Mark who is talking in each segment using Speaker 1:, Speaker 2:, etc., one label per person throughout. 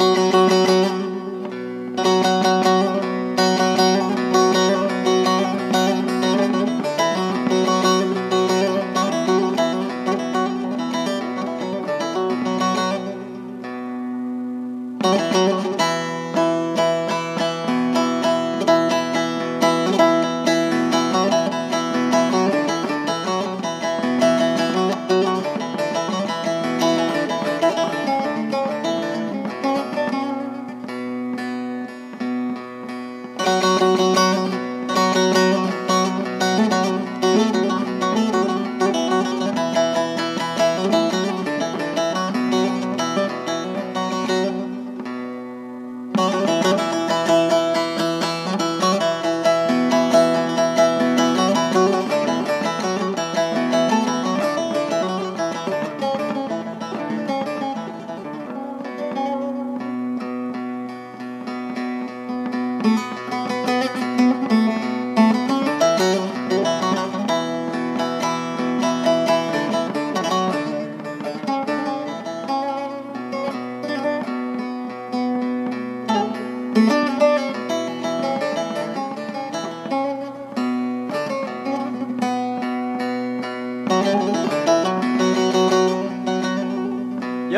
Speaker 1: Yavru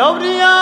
Speaker 1: yavruhuma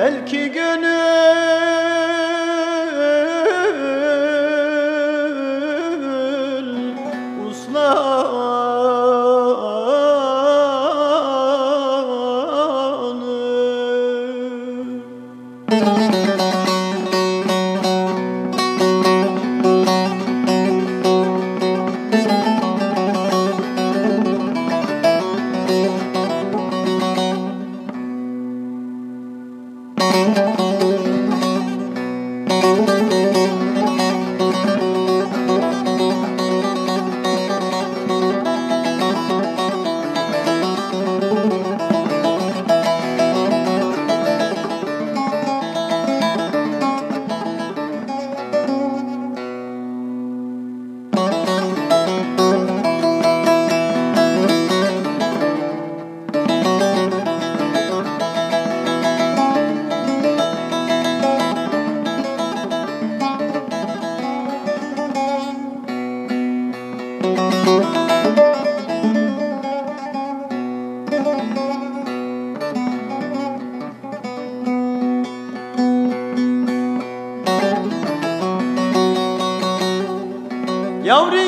Speaker 1: belki gönül Yavru